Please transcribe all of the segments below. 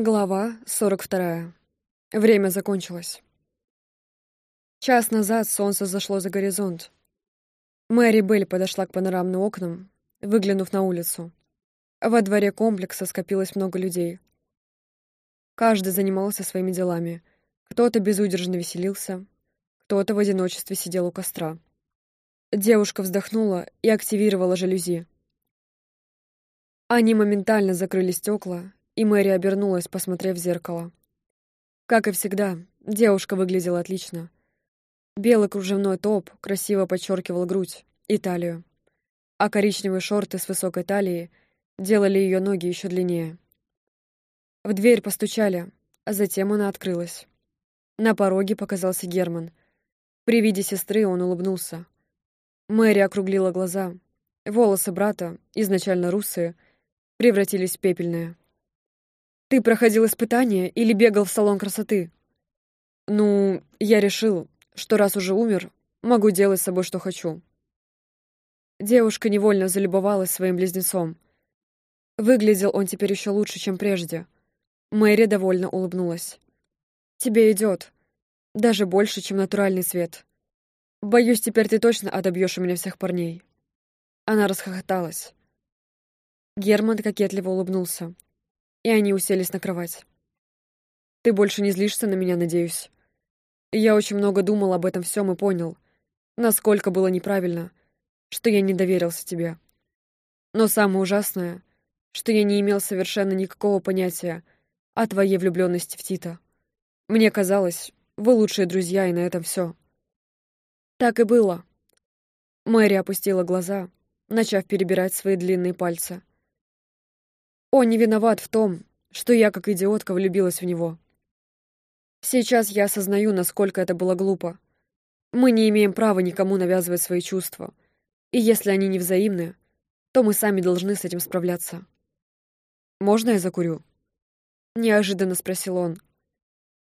Глава 42. Время закончилось. Час назад солнце зашло за горизонт. Мэри Белль подошла к панорамным окнам, выглянув на улицу. Во дворе комплекса скопилось много людей. Каждый занимался своими делами. Кто-то безудержно веселился, кто-то в одиночестве сидел у костра. Девушка вздохнула и активировала жалюзи. Они моментально закрыли стекла, и Мэри обернулась, посмотрев в зеркало. Как и всегда, девушка выглядела отлично. Белый кружевной топ красиво подчеркивал грудь и талию, а коричневые шорты с высокой талией делали ее ноги еще длиннее. В дверь постучали, а затем она открылась. На пороге показался Герман. При виде сестры он улыбнулся. Мэри округлила глаза. Волосы брата, изначально русые, превратились в пепельные. Ты проходил испытание или бегал в салон красоты? Ну, я решил, что раз уже умер, могу делать с собой, что хочу. Девушка невольно залюбовалась своим близнецом. Выглядел он теперь еще лучше, чем прежде. Мэри довольно улыбнулась. «Тебе идет. Даже больше, чем натуральный цвет. Боюсь, теперь ты точно отобьешь у меня всех парней». Она расхохоталась. Герман кокетливо улыбнулся и они уселись на кровать. «Ты больше не злишься на меня, надеюсь?» Я очень много думал об этом всем и понял, насколько было неправильно, что я не доверился тебе. Но самое ужасное, что я не имел совершенно никакого понятия о твоей влюбленности в Тита. Мне казалось, вы лучшие друзья, и на этом все. Так и было. Мэри опустила глаза, начав перебирать свои длинные пальцы. Он не виноват в том, что я, как идиотка, влюбилась в него. Сейчас я осознаю, насколько это было глупо. Мы не имеем права никому навязывать свои чувства. И если они не взаимны, то мы сами должны с этим справляться. «Можно я закурю?» Неожиданно спросил он.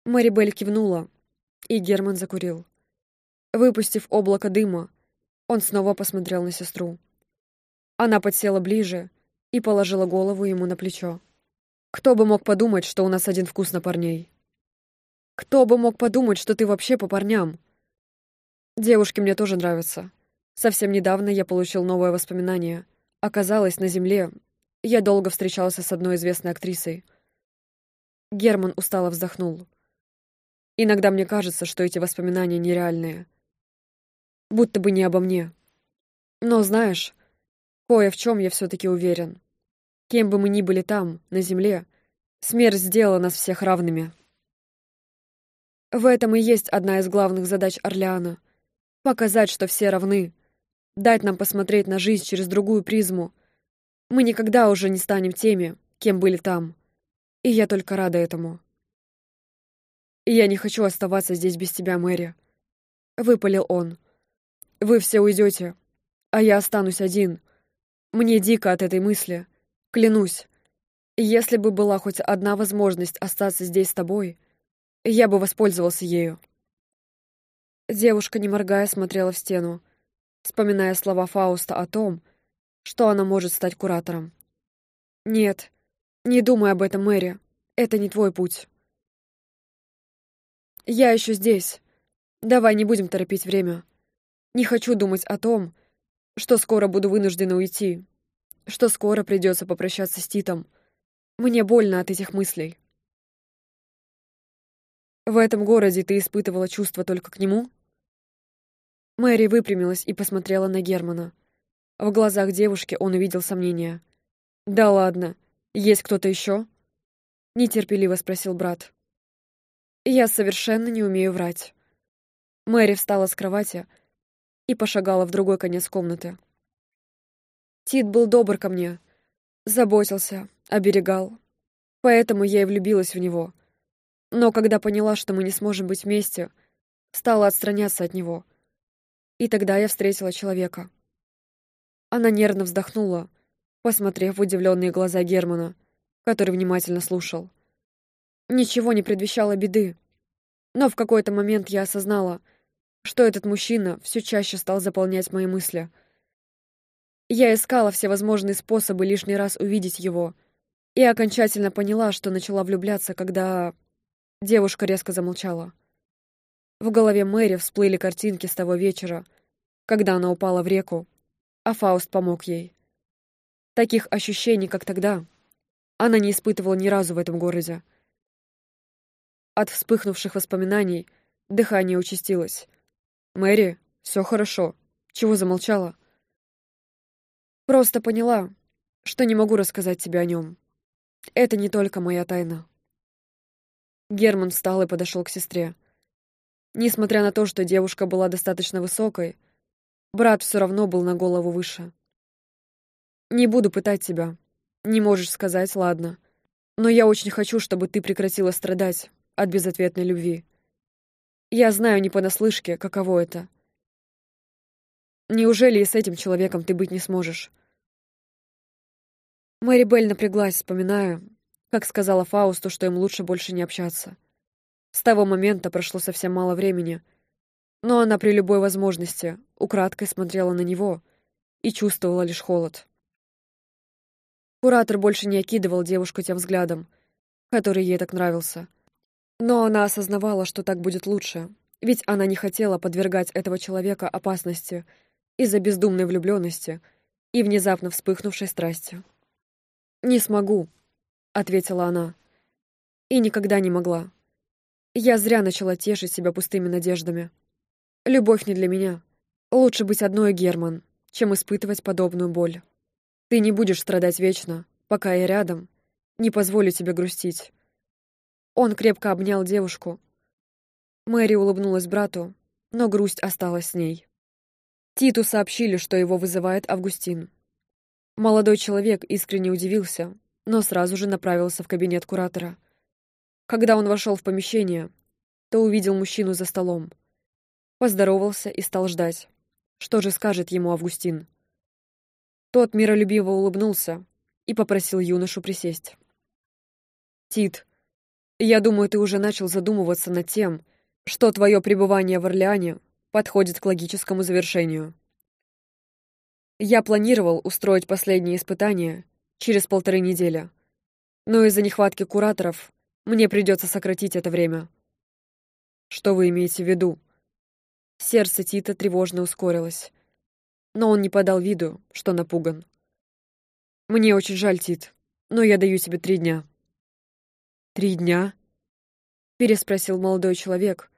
Мэри Белль кивнула, и Герман закурил. Выпустив облако дыма, он снова посмотрел на сестру. Она подсела ближе и положила голову ему на плечо. «Кто бы мог подумать, что у нас один вкус на парней?» «Кто бы мог подумать, что ты вообще по парням?» «Девушки мне тоже нравятся. Совсем недавно я получил новое воспоминание. Оказалось, на Земле я долго встречался с одной известной актрисой». Герман устало вздохнул. «Иногда мне кажется, что эти воспоминания нереальные. Будто бы не обо мне. Но, знаешь, кое в чем я все-таки уверен. Кем бы мы ни были там, на земле, смерть сделала нас всех равными. В этом и есть одна из главных задач Орлеана — показать, что все равны, дать нам посмотреть на жизнь через другую призму. Мы никогда уже не станем теми, кем были там. И я только рада этому. И я не хочу оставаться здесь без тебя, Мэри. Выпалил он. Вы все уйдете, а я останусь один. Мне дико от этой мысли — Клянусь, если бы была хоть одна возможность остаться здесь с тобой, я бы воспользовался ею. Девушка, не моргая, смотрела в стену, вспоминая слова Фауста о том, что она может стать куратором. «Нет, не думай об этом, Мэри. Это не твой путь». «Я еще здесь. Давай не будем торопить время. Не хочу думать о том, что скоро буду вынуждена уйти, что скоро придется попрощаться с Титом. Мне больно от этих мыслей. В этом городе ты испытывала чувства только к нему? Мэри выпрямилась и посмотрела на Германа. В глазах девушки он увидел сомнение. «Да ладно, есть кто-то еще?» Нетерпеливо спросил брат. «Я совершенно не умею врать». Мэри встала с кровати и пошагала в другой конец комнаты. Тит был добр ко мне, заботился, оберегал. Поэтому я и влюбилась в него. Но когда поняла, что мы не сможем быть вместе, стала отстраняться от него. И тогда я встретила человека. Она нервно вздохнула, посмотрев в удивленные глаза Германа, который внимательно слушал. Ничего не предвещало беды. Но в какой-то момент я осознала, что этот мужчина все чаще стал заполнять мои мысли — я искала всевозможные способы лишний раз увидеть его, И окончательно поняла, что начала влюбляться, когда... Девушка резко замолчала. В голове Мэри всплыли картинки с того вечера, когда она упала в реку, а Фауст помог ей. Таких ощущений, как тогда, она не испытывала ни разу в этом городе. От вспыхнувших воспоминаний дыхание участилось. «Мэри, все хорошо. Чего замолчала?» «Просто поняла, что не могу рассказать тебе о нем. Это не только моя тайна». Герман встал и подошел к сестре. Несмотря на то, что девушка была достаточно высокой, брат все равно был на голову выше. «Не буду пытать тебя. Не можешь сказать, ладно. Но я очень хочу, чтобы ты прекратила страдать от безответной любви. Я знаю не понаслышке, каково это. Неужели и с этим человеком ты быть не сможешь?» Мэри Белль напряглась, вспоминая, как сказала Фаусту, что им лучше больше не общаться. С того момента прошло совсем мало времени, но она при любой возможности украдкой смотрела на него и чувствовала лишь холод. Куратор больше не окидывал девушку тем взглядом, который ей так нравился. Но она осознавала, что так будет лучше, ведь она не хотела подвергать этого человека опасности из-за бездумной влюбленности и внезапно вспыхнувшей страсти. «Не смогу», — ответила она. И никогда не могла. Я зря начала тешить себя пустыми надеждами. Любовь не для меня. Лучше быть одной, Герман, чем испытывать подобную боль. Ты не будешь страдать вечно, пока я рядом. Не позволю тебе грустить. Он крепко обнял девушку. Мэри улыбнулась брату, но грусть осталась с ней. Титу сообщили, что его вызывает Августин. Молодой человек искренне удивился, но сразу же направился в кабинет куратора. Когда он вошел в помещение, то увидел мужчину за столом. Поздоровался и стал ждать. Что же скажет ему Августин? Тот миролюбиво улыбнулся и попросил юношу присесть. «Тит, я думаю, ты уже начал задумываться над тем, что твое пребывание в Орлеане подходит к логическому завершению. Я планировал устроить последнее испытание через полторы недели, но из-за нехватки кураторов мне придется сократить это время. Что вы имеете в виду? Сердце Тита тревожно ускорилось, но он не подал виду, что напуган. Мне очень жаль, Тит, но я даю тебе три дня. Три дня? Переспросил молодой человек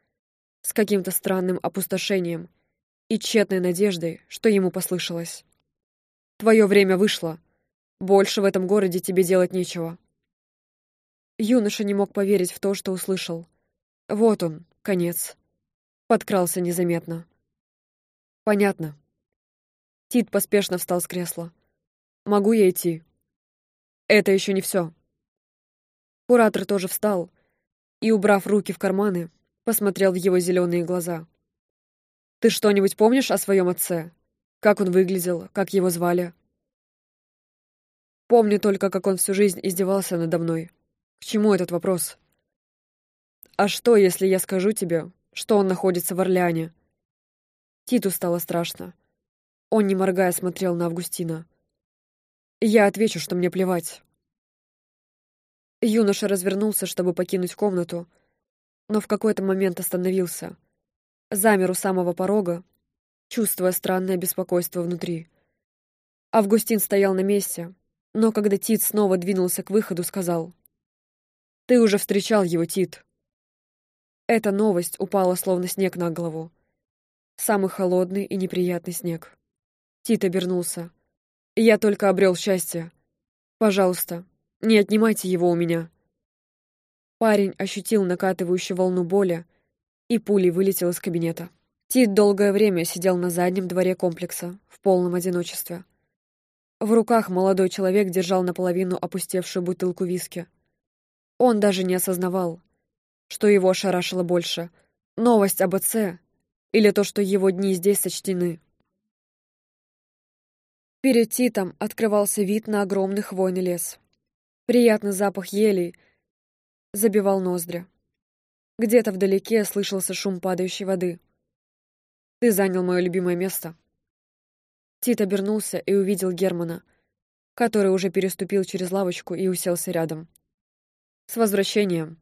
с каким-то странным опустошением и тщетной надеждой, что ему послышалось. Твое время вышло. Больше в этом городе тебе делать нечего. Юноша не мог поверить в то, что услышал. Вот он, конец. Подкрался незаметно. Понятно. Тит поспешно встал с кресла. Могу я идти? Это еще не все. Куратор тоже встал и, убрав руки в карманы, посмотрел в его зеленые глаза. Ты что-нибудь помнишь о своем отце? Как он выглядел, как его звали? Помню только, как он всю жизнь издевался надо мной. К чему этот вопрос? А что, если я скажу тебе, что он находится в Орлеане? Титу стало страшно. Он, не моргая, смотрел на Августина. Я отвечу, что мне плевать. Юноша развернулся, чтобы покинуть комнату, но в какой-то момент остановился. Замер у самого порога, чувствуя странное беспокойство внутри. Августин стоял на месте, но когда Тит снова двинулся к выходу, сказал — ты уже встречал его, Тит. Эта новость упала словно снег на голову. Самый холодный и неприятный снег. Тит обернулся. Я только обрел счастье. Пожалуйста, не отнимайте его у меня. Парень ощутил накатывающую волну боли и пулей вылетел из кабинета. Тит долгое время сидел на заднем дворе комплекса, в полном одиночестве. В руках молодой человек держал наполовину опустевшую бутылку виски — он даже не осознавал, что его ошарашило больше — новость об отце или то, что его дни здесь сочтены. Перед Титом открывался вид на огромный хвойный лес. Приятный запах елей забивал ноздри. Где-то вдалеке слышался шум падающей воды. «Ты занял мое любимое место». Тит обернулся и увидел Германа, который уже переступил через лавочку и уселся рядом. «С возвращением!»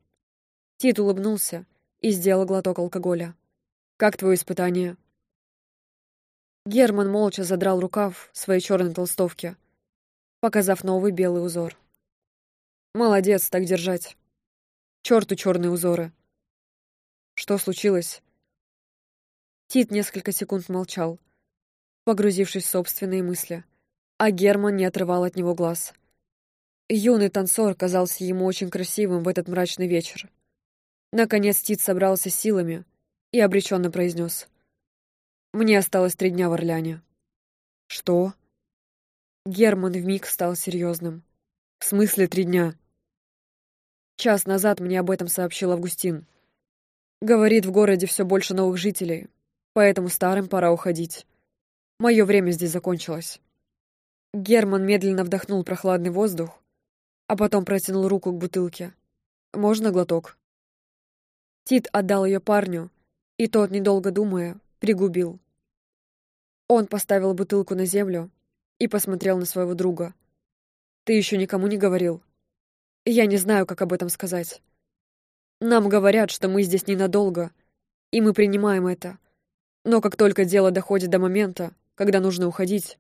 Тит улыбнулся и сделал глоток алкоголя. «Как твое испытание?» Герман молча задрал рукав своей черной толстовки, показав новый белый узор. «Молодец, так держать. Черту черные узоры!» «Что случилось?» Тит несколько секунд молчал, погрузившись в собственные мысли, а Герман не отрывал от него глаз. Юный танцор казался ему очень красивым в этот мрачный вечер. Наконец Тит собрался силами и обреченно произнес. «Мне осталось три дня в Орляне». «Что?» Герман вмиг стал серьезным. «В смысле три дня?» Час назад мне об этом сообщил Августин. Говорит, в городе все больше новых жителей, поэтому старым пора уходить. Мое время здесь закончилось. Герман медленно вдохнул прохладный воздух, а потом протянул руку к бутылке. «Можно глоток?» Тит отдал ее парню, и тот, недолго думая, пригубил. Он поставил бутылку на землю и посмотрел на своего друга. «Ты еще никому не говорил?» «Я не знаю, как об этом сказать. Нам говорят, что мы здесь ненадолго, и мы принимаем это. Но как только дело доходит до момента, когда нужно уходить,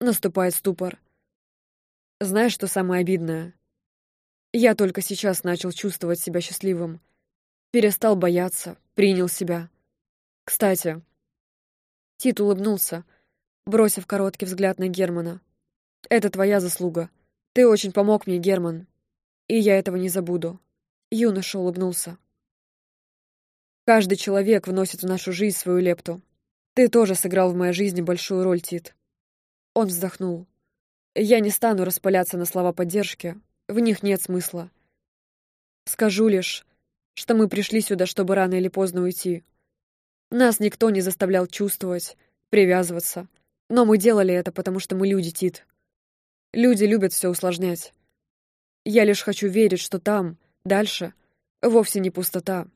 наступает ступор. Знаешь, что самое обидное? Я только сейчас начал чувствовать себя счастливым. Перестал бояться, принял себя. Кстати, Тит улыбнулся, бросив короткий взгляд на Германа. «Это твоя заслуга. Ты очень помог мне, Герман. И я этого не забуду». Юноша улыбнулся. Каждый человек вносит в нашу жизнь свою лепту. Ты тоже сыграл в моей жизни большую роль, Тит. Он вздохнул. Я не стану распаляться на слова поддержки. В них нет смысла. Скажу лишь, что мы пришли сюда, чтобы рано или поздно уйти. Нас никто не заставлял чувствовать, привязываться. Но мы делали это, потому что мы люди, Тит. Люди любят все усложнять. Я лишь хочу верить, что там, дальше, вовсе не пустота,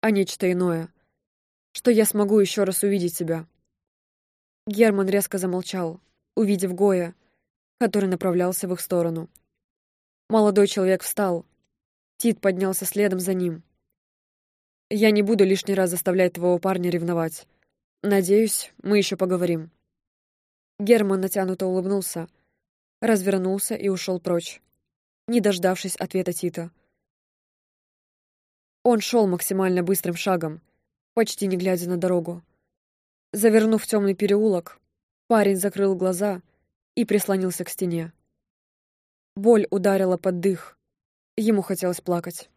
а нечто иное. Что я смогу еще раз увидеть себя. Герман резко замолчал, увидев Гоя, который направлялся в их сторону. Молодой человек встал. Тит поднялся следом за ним. «Я не буду лишний раз заставлять твоего парня ревновать. Надеюсь, мы еще поговорим». Герман натянуто улыбнулся, развернулся и ушел прочь, не дождавшись ответа Тита. Он шел максимально быстрым шагом, почти не глядя на дорогу. Завернув в темный переулок, парень закрыл глаза и прислонился к стене. Боль ударила под дых. Ему хотелось плакать.